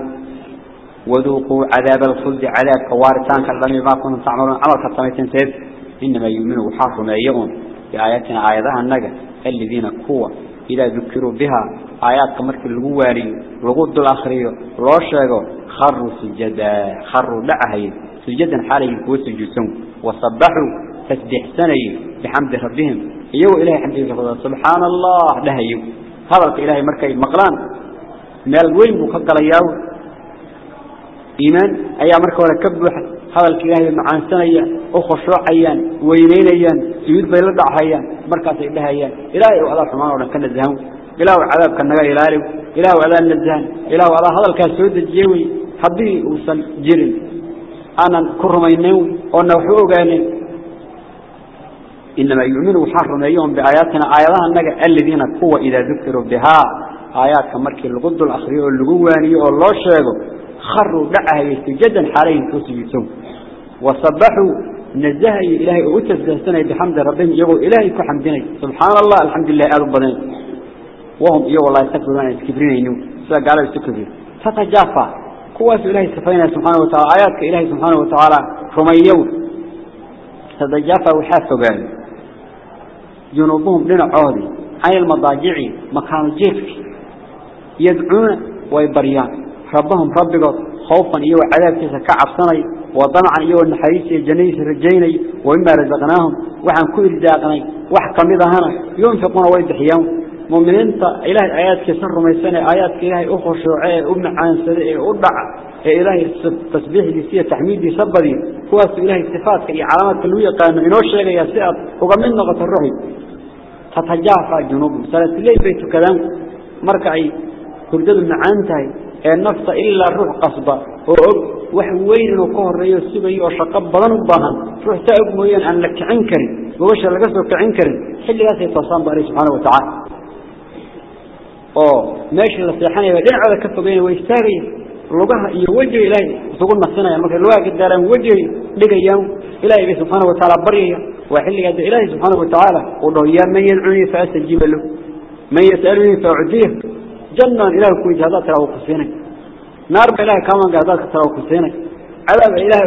وذوقوا عذاب الخلد عذاب كوارثان كالذنب ما كنتم تعملون عمل كتميتين سيد إنما يؤمنوا وحاكم يؤمن بآياتنا آياتها النجا. الذين كوا إذا ذكروا بها آيات كمرك الجواري وغض الآخرية راشقوا خروا سجدا. خروا لعهي. سجدا حالي وسجدون وصبحوا تسبح سنة بحمد ربهم. يو إلهي حمد ربهم سبحان الله. لهي هذا إلهي مركي مقلان. مال وين مخقل ياو إيمان أي مركي ولا كبح هذا الكلاه معان سنيا أخشوا عيان وينين عيان سيد بيلد عيان مركز إلها عيان إلهي وعلى حمان ولا كان الزهم إله عذاب كان نجا إلهي إله عذاب النزهان إله على هذا الكاسود الجوي حدي وصل جري أنا كرمينو وأنا وحوقاني إنما يؤمنوا وحرم يوم بآياتنا. آياتها النجا الذين قوة إذا ذكروا بها. آيات كمرك الغد الأخري واللجواني والله شاقوا خروا دعها يستجدا حالين كسيتم وصبحوا نزه إلهي وتسجد سنة بحمد ربهم يقول إلهي كحمدني سبحان الله الحمد لله أرب بدين وهم يقول الله يستكبرون عن يستكبرين إنه قالوا يستكبرون. فتجافى قوات إلهي سفينة سبحانه وتعالى آياتك إلهي سبحانه وتعالى رميون فتجافى وحافظوا قال. جنوبهم لنا عودي عن المضاجع مكان الجيفك يدعون ويبريان. ربهم ربك خوفا إيو عذاب كيسا كعب صني وضمعا إيو النحريس الجنيس الرجيني وإما رزقناهم وحن كل رزاقني وحكم إذا ينفقون ويدحيون مؤمنين إله آيات كسر ميسانة آيات إلهي أخر شعاء أم عان سدئ أدع إلهي التسبيح لسية تحميدي سبدي هو إلهي صفاتك إي علامات كلوية قانو إنو الشيء يا سيئة وقمن نغط الروحي. تتجافى جنوبهم سنة الليل بيت كلام مركعي. كردد معانتهي النفط إلا روح قصبة وعب وحوين وكهر يسبي وشقب بدن بهن روح تعب مين أنك عنكري ووش الجسد عنكري حل لا تصام بريش سبحانه وتعالى آه ماشي للصيحان يبدع على كف بين ويستاري لوجه يوجه إلي تقول مثنا يا مكر لوجه دار يوجه لقي يوم إلهي سبحانه وتعالى بريه وحل يد إلهي سبحانه وتعالى وضيع من يلعني فأسجب له من يسألني فأعديه جنة إله كوي جهدا ترى وقصينك نار بإله كمان جهدا ترى وقصينك عذاب إله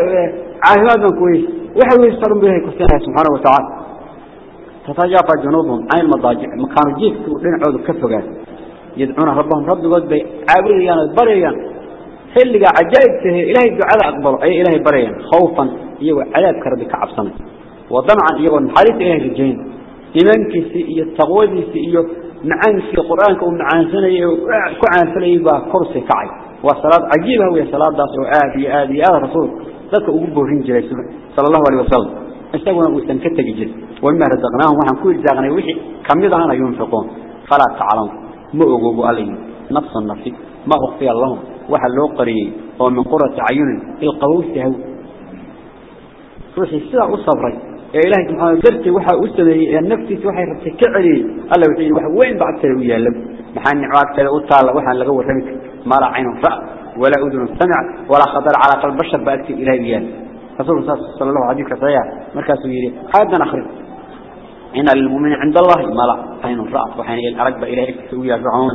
عهد من كوي وحي ويسترم به كوسينه سبحانه وتعالى. تتجافى جنوبهم عين المضاجع. مكان جيك لين عودوا كفوا قاس يدعون ربهم رب قد بي عابريان البريان حلقة عجائب تهي إلهي دعاء أقبله أي إلهي بريان. خوفا يو عذاب كربك عبصنك وضمعا إيوه يو انحاليت إلهي الجين. إيمانك سيئي التغوذي إيوه سيئي معانك في قرآنك ومعان سنة كعان سنة با كرسي كعي. وصلاة عجيبة وهي صلاة داس آدي آدي رسول. ذلك أقبه رنجل صلى الله عليه وسلم. استغنا واستنكتك جد وما رزقناهم وحن كل زاغني وحي. كمدهنا ينفقون؟ فلا تعلم. ما أقوبوا عليهم. نفس النفس. ما أخفي اللهم وحل لو قري. ومن قرة عيون. القوس هو روحي الساعة والصبري يا إلهي سبحانه درتي وحا أسمي النفس وحي رتكعلي الله وحي وحي وين بعد تلوية لب محان نعوات تلو طالة وحا لقوا رمك ما لا عين رأى ولا أذن سمع ولا خطر على قلب بشر بأكتب إلهي بيان رسول الله صلى الله عليه وسلم مركز يري هذا نخرج. إن المؤمن عند الله ما لا عين رأت وحين الأرقب إليه سوية فرعون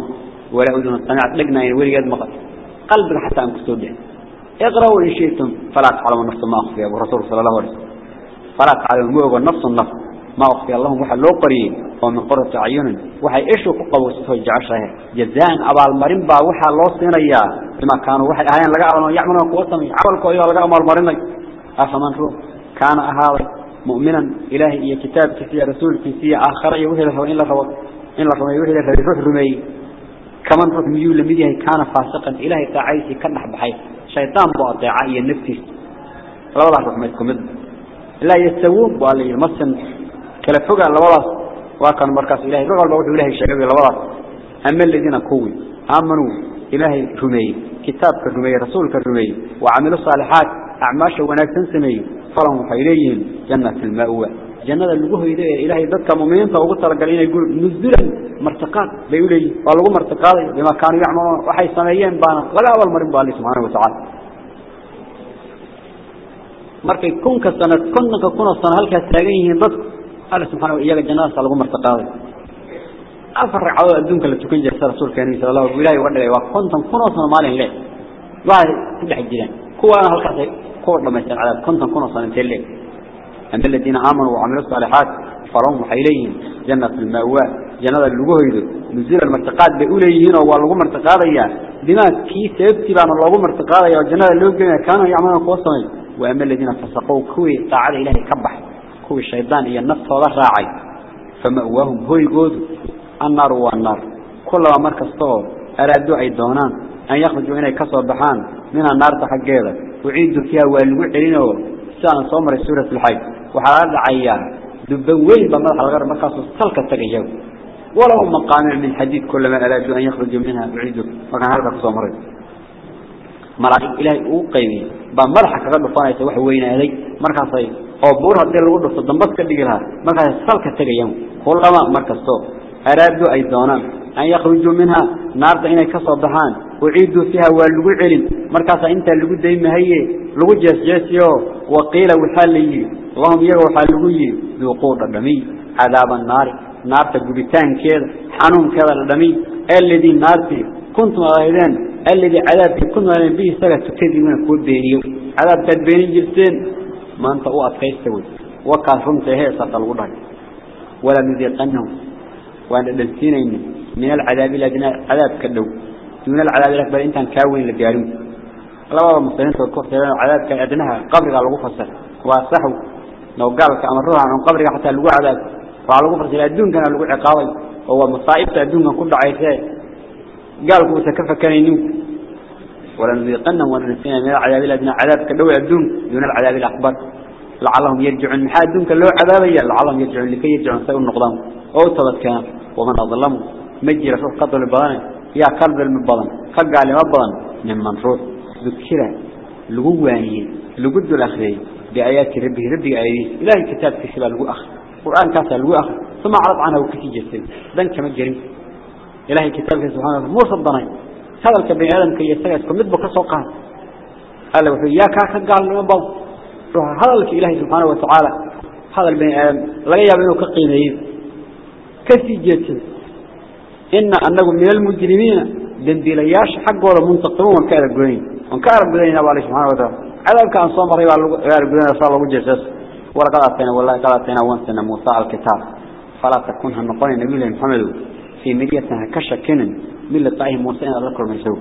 ولا أذن سمعت لقنا يولي قد مقت قلبنا حتى أن تستودع اقرأوا إن شئتم فلا تعلموا النفس ما أخفي. أبو رسول صلى الله عليه وسلم. فلا تعلموا موقع النفس النفس. ما أخفي اللهم وحا لو قريب. ومن قرة عيون. وحي إيشو قبو سفو الجعشة. جزاء أبا المرين با وحا الله صينيا لما كانوا وحي آيان لقاء يعملوا قوتهم. عملكوا إيها لقاء مرمرين أفمن روح كان أهاوي. مؤمنا. إلهي إيا كتاب كسية رسول كسية آخر. يوهي له إن لفظ إن لفظ يوهي له روح رمي كمان روح ميول لمديه كان فاسقا. إلهي تعيسي كنح بحي شيطان بأطيع إيا نفتي لا والله روح ما لا يستوون بألي المسن كلفوق على والله وكان مركز إلهي لغة البوح إلهي الشعبي لوالله أما الذين كوي آمنوا. إلهي رمي. كتابك الرمي رسولك الرمي وعملوا الصالحات أعماش وناكسن سمي. فلهم حيليهم جنة المأوى. جنة اللقوه إليه. إلهي ذاتك مؤمنين. فأغطى لقالين يقول نزلا مرتقات. بيقولي والله مرتقات. بما كانوا يعملون. وحي سميين بانا. ولا أول مرين بالله سبحانه وتعالى. Markay kunka sanad kunka kuna sana halkaas taagan yihiin dad Allah subhanahu wa iyaga jannada lagu martaqaaday afar ragcadood adduunka la tukan jiray rasuulkeena sallallahu alayhi wa sallam wadhay waa konton kuna sana maalin leh waa ku dhex jireen kuwaana halkaas kuwa dhamaysan cadaab konton kuna sana intee leh أما الذين آمنوا وعملوا الصالحات فرهم حيليهم جنة المأوى جنة اللغوهيد نزيل المرتقات بأوليهين والله مرتقاضيا بما كي سيبتي بان الله مرتقاضيا وجنة اللغوهيد كانوا يعملون قوصين وأما الذين فسقوا كوي طاعة إلهي كبح كوي الشيطان هي النفس وضع راعي. فمأواهم هو يقود النار والنار كلما مركز طول أرادوا أي دونان أن يخرجوا إليه كسر بحان من النار تحقيدا وعيدوا فيها والوعرين سان صمر سورة الحج وحال عيان دبوين بمرح الغرب مركز سلك التقيجو ولهم مقامع من حديد كلما أرادوا أن يخرجوا منها وعيدوا وكان هذا صمر مراكب إلهي أو قيمين بمرحة كذا بفانيت وحوينا هذي. مركز صي أو بورها دير الغرفة ضمبت كديرها مركز سلك تريهم كل ما مركز صو أرادوا أيضاً أن يخرجوا منها نار دعنا كسر دهان. وعيدوا فيها والوعل مركز أنت اللي قد يم هي لوجس جسيو وقيل وحالي. وهم يروا حالوي ذوقوا دمي عذاب النار. نار تجبتان كذا حنوم كذا دمي الذي نار كنتم غيرين cadaabki kuntum aaydan bi isaga tukadina ku beeniyo cadaabka beenin jirteen ما أنت أوقات كيستوي وكان رمت هي سطل الغضاء ولا نذيقنهم وأن دلتين من العذاب الأدنى عذاب كدو. من العذاب الأكبر أنت كاوين للجارين الله المسلمين تذكر عذاب كأدنها قبر على غفصة وصحوا لو قال كأمرها عن قبر حتى اللقوا عذاب. فعلى غفصة الأدون كان اللقوا عقاوي وهو مصائب الأدون كل عيسى. قال كان ينوك ولنذيقنهم وننسينا من العذاب الأدنى عذاب كدوي الدون دون العذاب الأكبر. لعلهم يرجعون محا الدون كاللو عذابيا لعلهم يرجعون لكي يرجعون سيئوا النقضان. أو تبت كان ومن أظلموا. مجي رسول قدر البضان. يا قلب المبضان قلق على مبضان من منفوح ذكرة لغواني لقد الأخرين. بآيات ربه ربي آيات إلهي كتاب كسبا لغو أخر قرآن كاسا لغو أخر ثم عرض عنه وكسي جسد ذن كما جريم إلهي كتاب سبحانه وتعالى. موسى الضنين. هذا الكبير آدم كي يستغيثكم مدبك سوقان قال له يا كاكا قال له بو هذا الك إلهي سبحانه وتعالى. هذا البني آدم. لا يبنوا كقيمين كسي جسد إن أنه من المجرمين. دنديلياش حق ولا منتقمون. وكارب قرين وكارب قرين أبو عليه سبحانه وتعالى. على كان صام ريبا كارب قرين صار الله جسس ولقد أتينا والله قد أتينا وانسنا موسى الكتاب. فلا تكون هنقول النبي محمد. في مديتها كشكن من لقائه موسى إن الله كرم يسوي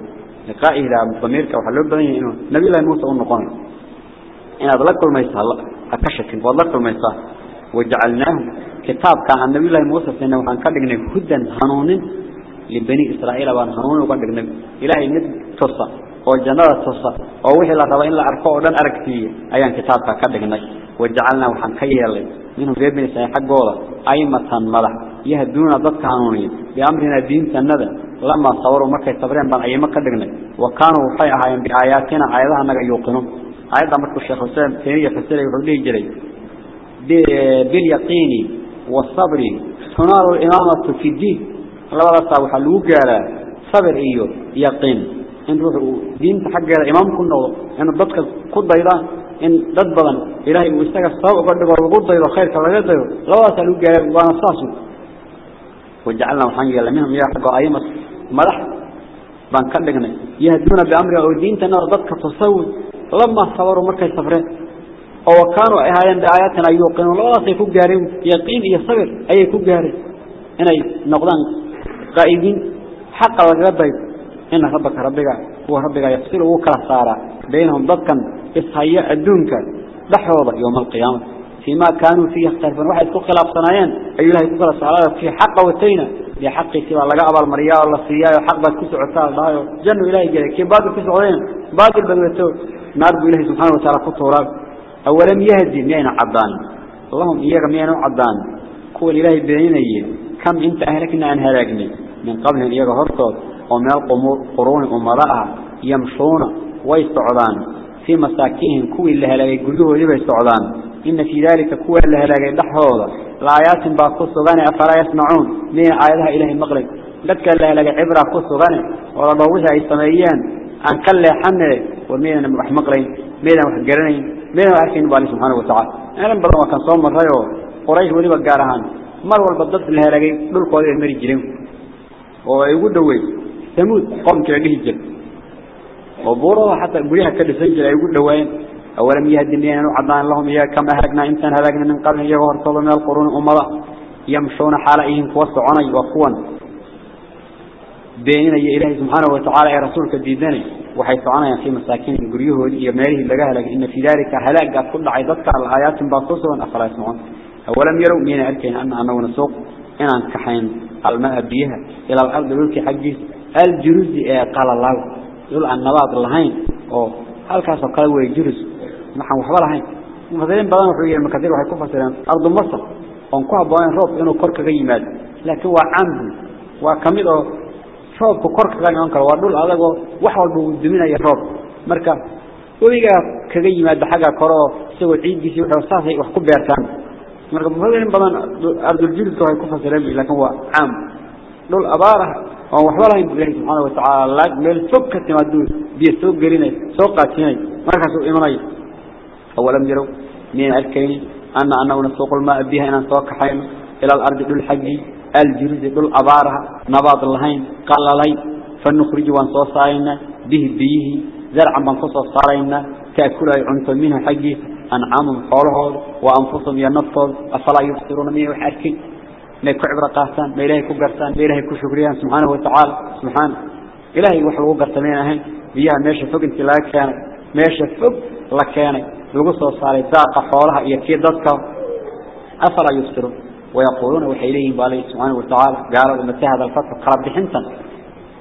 لقائه إلى ضميرك وحلو بدني إنه نبي الله موسى ونقول إن الله كرم يسوي كشكن والله كرم يسوي وجعلناه كتاب كان النبي الله موسى سنة وكان كدقنا هدى هنون لبني إسرائيل وان هنون وكدقنا إلهي ند تصى وجنة تصى ووحي الله ربا الله أركوه ودن أركتيه أيان كتاب كدقنا وجعلنا وحن كيالي منهم في ابن إسرائيل حق الله أيمة ملح. يهدون ضدك هنونين بأمرنا دين سنة لما صوروا مكة صبرين بان أيما كدقنا وكانوا وحيها بآياتنا آياتها نقا يوقنوا آياتها مركو الشيخ حسين تنية فسيري وحليه جري. باليقين والصبر. تنال الإمامة في الدين. رسا وحلوه قال. صبر إيو. يقين. إن دين تحقق الإمام كنا إن الضدك قد أيضا إن ضد بضن إلهي الصواب وقد قد خير كلا قد أيضا الله رسا لوه قال. وأنا صاصي وجعلنا محنجا منهم يحقوا أيما مرح. بان كدقنا يهدون بأمر أو دين تنار ضدك تصوي لما صوروا مركز سفرين. أو كانوا إهايان دعاياتنا يوقنوا. الله سيكون جارين. يقين يصبر. أي يكون جارين. هنا نقضان قائدين حق الله إن ربك ربك هو ربك يفصل وكلا صار بينهم ضدك إصحياء الدنك لحوظة يوم القيامة. فيما كانوا فيه يختلفون. واحد كل خلاف صنايان أي الله يقول الصلاة في حق وتينا بحق سوى لقى أبا المرياء والله السياء وحق بات كسع عتال ضايو جنوا إلهي جل كي بعد كسع عين بعد البدوتو نارب إلهي سبحانه وتعالى كتو راب أولم يهدي مين عضان اللهم إياك مين عضان كل إلهي بيني. كم أنت أهلكنا أن هلاكني. من قبل إياك هرطوط ومن القمور قرون أمراء يمشون ويستعضان في مساكيهم كوي اللي هلاكي قلوه لبا يستعضان إن في ذلك كوي اللي هلاكي دحوض الآيات باقص غني أفلا يسمعون. من آياتها إلهي المغرب لك اللي هلاكي عبرة قص غني ورضوها السمائيان أن كل حمل ومين محمقرين مين محقرين مين أركين بالله سبحانه وتعالى. أنا بدل ما كان صوم الرأي قريش ولي بقارهان. مر والبضد اللي هلاقي دول قوي المري جريم. ويقول دوي. ثمود قوم كده جل وبورا حتى بريها كده سجل. يقول دوين أولم يهدي لنا عضان لهم إياه كما هلكنا إنسان هلكنا من قبل إياه وارتضوا من القرون أمراء يمشون حالئهم فوسعوني وقوان بيننا يا إلهي سبحانه وتعالى يا رسولك الديداني وحيث عنا في مساكين قريه يماله لقاها لك إن في ذلك هلاك كل عيدتك على الآيات باقصة أفلا يسمعون أولم يروا مين أركين أن أنه نسوق إن أنكحين الماء بيها إلى الأرض للك حقه الجرز قال الله يقول أن نبات اللهين أو هل كاسو نحن وحبا لهين مثلين بدان وحوية المكثير وحي كفر سيران أرض مصر وانكوها بوين روب إنه كورك غيماد لكن هو adagoo wax walba uu duminaya roob marka webiga kaga yimaado xagga kore oo isagoo ciidiisii wuxuu saasay wax ku beertaan marka mufassirin badan ardul jilka way ku fasireen laakiin waa caam dhul abaar ah oo waxba lahayn Ilaahay subhanahu wa ta'ala laag meel fog ka timaado biyo soo gelinay soo qaatinay markaas uu awalam jiro min alkayni anna annahu nasuqul ma'a biha inaan soo kaxayno ila al-ardi dhul xaqi الجرز دول أبارها نباط اللهين قال لي فنخرج وانصو صارينا به بيه زرعا بانقصة صارينا تأكل عنف منه حقي أنعام حوله وأنفسهم ينفض أفلا يبصرون منه حكي ما يكو عبر قاسان ما إلهي كو قرسان ما إلهي كو شكريان سبحانه وتعالى سبحانه إلهي وحلو قرسمين أهين بيها ماشي فوق انت لا كان ماشي فوق لا كان لقصة صاري داق حولها يكيد ضدك أفلا يبصرون ويقولون وحيلين بالله سبحانه وتعالى قالوا متى هذا الفتح قرب بحنتا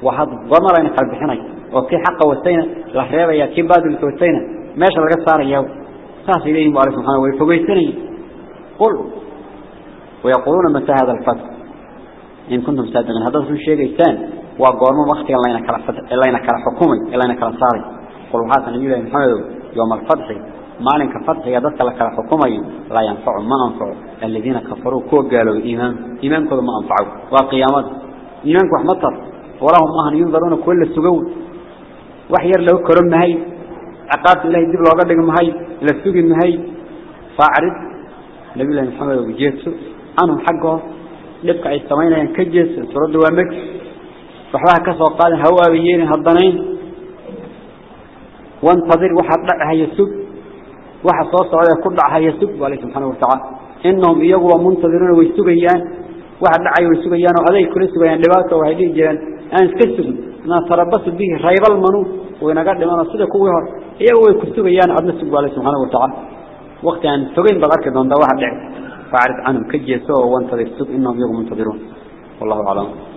وهذا ضمر إن قرب بحني وكي حق وستينا الحرابة يا كي بعد الكوستينا ماشي لقى صار يوم ساس إليهم بارك سبحانه ويفوقيتني. قل. ويقولون متى هذا الفتح. إن كنتم صادقين. هذا هو الشيء الثاني. وقارموا وقت الله ينكر حكومي الله ينكر صاري؟ قل هذا النبي محمد يوم الفتح. مالك فتح يدك لك حكومي لا ينفع ما أنفع. الذين كفروا كو قالوا إيمان. إيمان كذا ما أنفعوا. وقيامات. إيمانك وحمطر ولهم مهن ينظرون كل السجون وحير له كرم مهي. عقاب الله يدب له قدق مهي. للسوق مهي. فاعرض. نبي الله محمد وجيته أنا حقه نبقى يستمعين ينكجس سرد ومك وحواها كسوة قال هوا بيين هالضنين وانتظر واحد صوت على كل دعها يسوق والله سبحانه وتعالى إنهم يجوا منتظرون ويسوقيان واحد دعها ويسوقيان وهذا كل سوقيان لباسه وهذه جيران أنا سكسر أنا تربص به ريب المنو ونقدر ما نصير كويه يجوا يسوقيان عبد السوق والله سبحانه وتعالى وقت أن سوقين بذلك دون ده واحد فعرف عنهم كجيسوا وانتظر السوق إنهم يجوا منتظرون والله أعلم